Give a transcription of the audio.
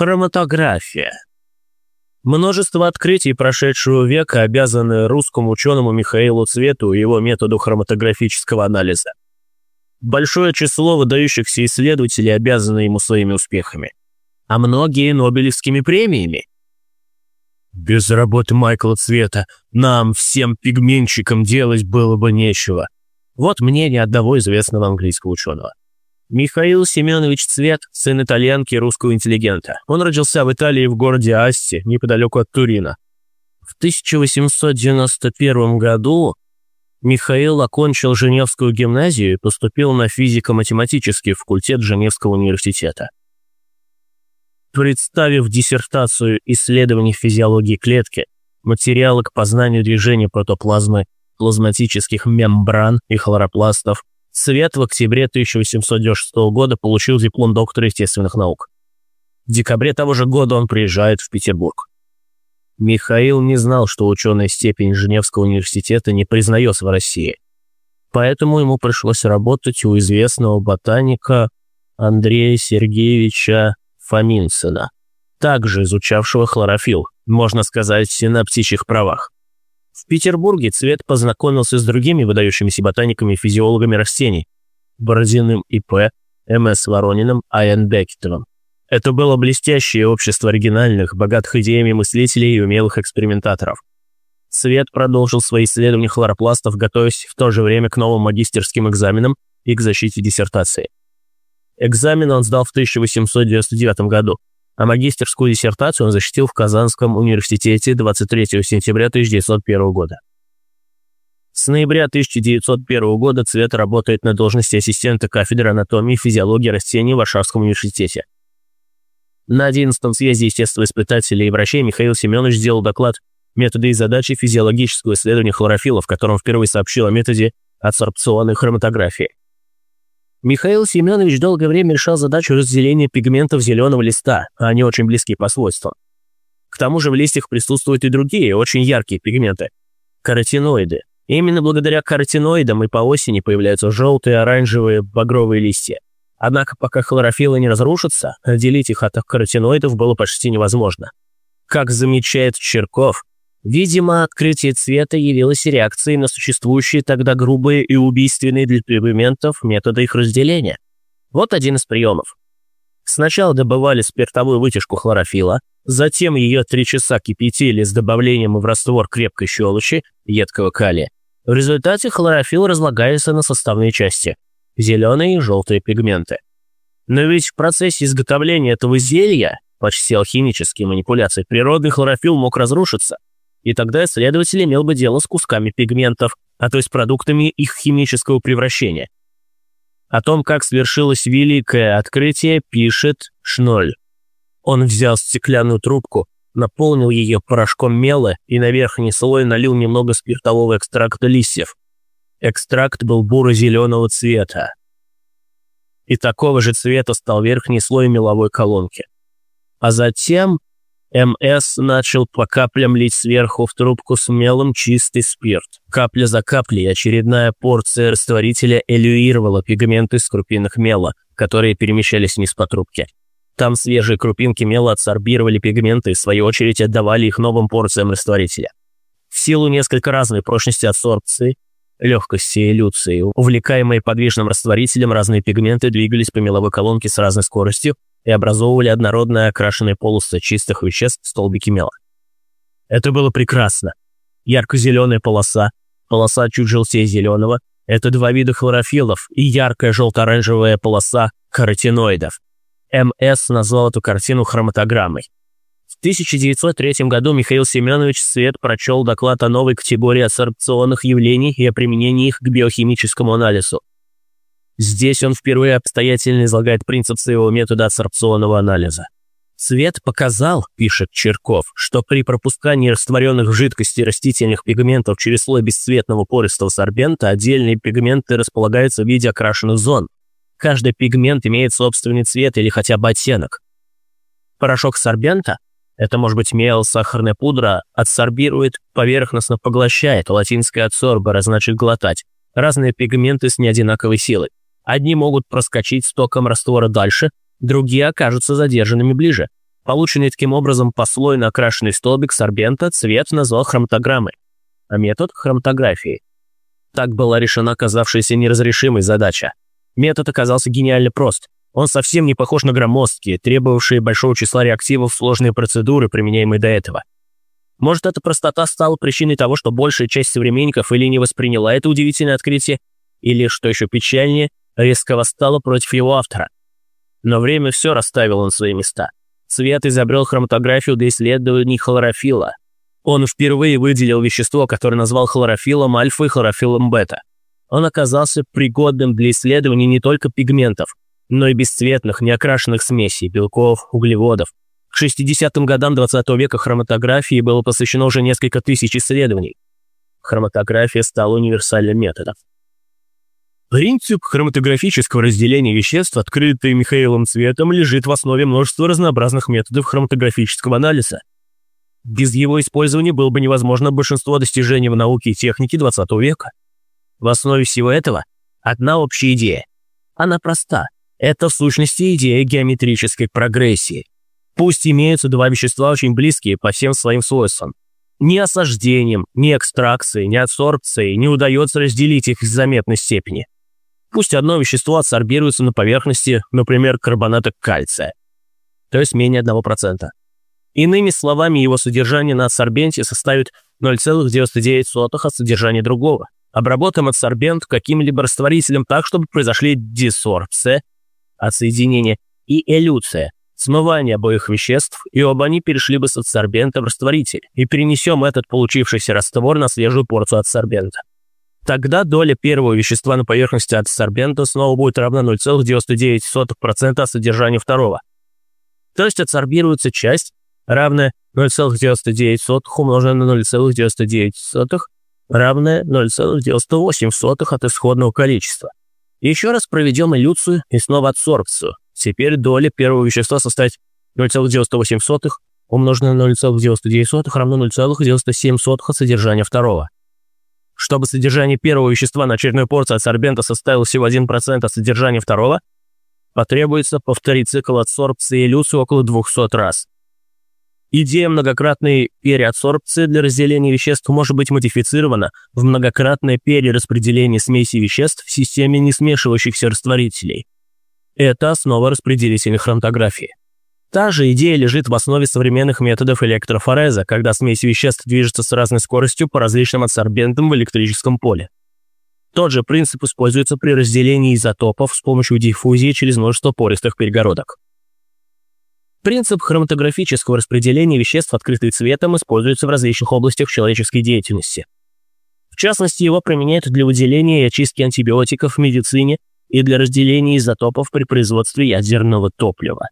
Хроматография. Множество открытий прошедшего века обязаны русскому ученому Михаилу Цвету и его методу хроматографического анализа. Большое число выдающихся исследователей обязаны ему своими успехами, а многие Нобелевскими премиями. Без работы Майкла Цвета нам, всем пигментчикам, делать было бы нечего. Вот мнение одного известного английского ученого. Михаил Семенович Цвет, сын итальянки и русского интеллигента. Он родился в Италии в городе Асти, неподалеку от Турина. В 1891 году Михаил окончил Женевскую гимназию и поступил на физико-математический факультет Женевского университета. Представив диссертацию исследований физиологии клетки, материалы к познанию движения протоплазмы, плазматических мембран и хлоропластов, Свет в октябре 1896 года получил диплом доктора естественных наук. В декабре того же года он приезжает в Петербург. Михаил не знал, что ученая степень Женевского университета не признается в России. Поэтому ему пришлось работать у известного ботаника Андрея Сергеевича Фоминцина, также изучавшего хлорофилл, можно сказать, на птичьих правах. В Петербурге Цвет познакомился с другими выдающимися ботаниками и физиологами растений – Бородиным И.П., М.С. Ворониным, А.Н. Бекетовым. Это было блестящее общество оригинальных, богатых идеями мыслителей и умелых экспериментаторов. Цвет продолжил свои исследования хлоропластов, готовясь в то же время к новым магистерским экзаменам и к защите диссертации. Экзамен он сдал в 1899 году а магистерскую диссертацию он защитил в Казанском университете 23 сентября 1901 года. С ноября 1901 года Цвет работает на должности ассистента кафедры анатомии и физиологии растений в Варшавском университете. На 11-м съезде естествоиспытателей и врачей Михаил Семенович сделал доклад «Методы и задачи физиологического исследования хлорофилла», в котором впервые сообщил о методе адсорбционной хроматографии. Михаил Семенович долгое время решал задачу разделения пигментов зеленого листа, а они очень близки по свойствам. К тому же в листьях присутствуют и другие, очень яркие пигменты – каротиноиды. Именно благодаря каротиноидам и по осени появляются желтые, оранжевые, багровые листья. Однако пока хлорофиллы не разрушатся, отделить их от каротиноидов было почти невозможно. Как замечает Черков, Видимо, открытие цвета явилось реакцией на существующие тогда грубые и убийственные для пигментов методы их разделения. Вот один из приемов. Сначала добывали спиртовую вытяжку хлорофила, затем ее три часа кипятили с добавлением в раствор крепкой щелочи, едкого калия. В результате хлорофилл разлагается на составные части – зеленые и желтые пигменты. Но ведь в процессе изготовления этого зелья, почти алхимические манипуляции, природный хлорофилл мог разрушиться – и тогда исследователь имел бы дело с кусками пигментов, а то есть продуктами их химического превращения. О том, как свершилось великое открытие, пишет Шноль. Он взял стеклянную трубку, наполнил ее порошком мела и на верхний слой налил немного спиртового экстракта листьев. Экстракт был буро-зеленого цвета. И такого же цвета стал верхний слой меловой колонки. А затем МС начал по каплям лить сверху в трубку с мелом чистый спирт. Капля за каплей очередная порция растворителя элюировала пигменты с крупинок мела, которые перемещались вниз по трубке. Там свежие крупинки мела адсорбировали пигменты и, в свою очередь, отдавали их новым порциям растворителя. В силу несколько разной прочности адсорбции, легкости элюции, увлекаемые подвижным растворителем, разные пигменты двигались по меловой колонке с разной скоростью, и образовывали однородные окрашенные полосы чистых веществ столбики мела. Это было прекрасно. Ярко-зеленая полоса, полоса чуть желтее зеленого – это два вида хлорофиллов и яркая желто-оранжевая полоса каротиноидов. МС назвал эту картину хроматограммой. В 1903 году Михаил Семенович Свет прочел доклад о новой категории адсорбционных явлений и о применении их к биохимическому анализу. Здесь он впервые обстоятельно излагает принцип своего метода адсорбционного анализа. Свет показал, пишет Черков, что при пропускании растворенных в жидкости растительных пигментов через слой бесцветного пористого сорбента отдельные пигменты располагаются в виде окрашенных зон. Каждый пигмент имеет собственный цвет или хотя бы оттенок. Порошок сорбента, это может быть мел, сахарная пудра, адсорбирует, поверхностно поглощает, латинское адсорбера значит глотать, разные пигменты с неодинаковой силой. Одни могут проскочить с током раствора дальше, другие окажутся задержанными ближе. Полученный таким образом послойно окрашенный столбик сорбента цвет назвал хроматограммой, а метод – хроматографией. Так была решена оказавшаяся неразрешимой задача. Метод оказался гениально прост. Он совсем не похож на громоздкие, требовавшие большого числа реактивов сложные процедуры, применяемые до этого. Может, эта простота стала причиной того, что большая часть современников или не восприняла это удивительное открытие, или, что еще печальнее, резко восстала против его автора. Но время все расставило на свои места. Цвет изобрел хроматографию для исследований хлорофила. Он впервые выделил вещество, которое назвал хлорофилом альфа и хлорофилом бета. Он оказался пригодным для исследований не только пигментов, но и бесцветных, неокрашенных смесей, белков, углеводов. К 60-м годам 20 века хроматографии было посвящено уже несколько тысяч исследований. Хроматография стала универсальным методом. Принцип хроматографического разделения веществ, открытый Михаилом Цветом, лежит в основе множества разнообразных методов хроматографического анализа. Без его использования было бы невозможно большинство достижений в науке и технике 20 века. В основе всего этого одна общая идея. Она проста. Это в сущности идея геометрической прогрессии. Пусть имеются два вещества очень близкие по всем своим свойствам. Ни осаждением, ни экстракцией, ни адсорбцией не удается разделить их в заметной степени. Пусть одно вещество адсорбируется на поверхности, например, карбоната кальция, то есть менее 1%. Иными словами, его содержание на адсорбенте составит 0,99 от содержания другого. Обработаем адсорбент каким-либо растворителем так, чтобы произошли дисорбция, отсоединение, и элюция, смывание обоих веществ, и оба они перешли бы с адсорбента в растворитель, и перенесем этот получившийся раствор на свежую порцию адсорбента. Тогда доля первого вещества на поверхности адсорбента снова будет равна 0,99% от содержания второго. То есть адсорбируется часть, равная 0,99 умноженное на 0,99, равная 0,98 от исходного количества. Еще раз проведем элюцию и снова адсорбцию. Теперь доля первого вещества составит 0,98 умноженное на 0,99 равно 0,97 от содержания второго. Чтобы содержание первого вещества на очередной порции адсорбента составило всего 1% от содержания второго, потребуется повторить цикл адсорбции и элюции около 200 раз. Идея многократной переадсорбции для разделения веществ может быть модифицирована в многократное перераспределение смеси веществ в системе несмешивающихся растворителей. Это основа распределительной хроматографии. Та же идея лежит в основе современных методов электрофореза, когда смесь веществ движется с разной скоростью по различным адсорбентам в электрическом поле. Тот же принцип используется при разделении изотопов с помощью диффузии через множество пористых перегородок. Принцип хроматографического распределения веществ, открытый цветом, используется в различных областях человеческой деятельности. В частности, его применяют для выделения и очистки антибиотиков в медицине и для разделения изотопов при производстве ядерного топлива.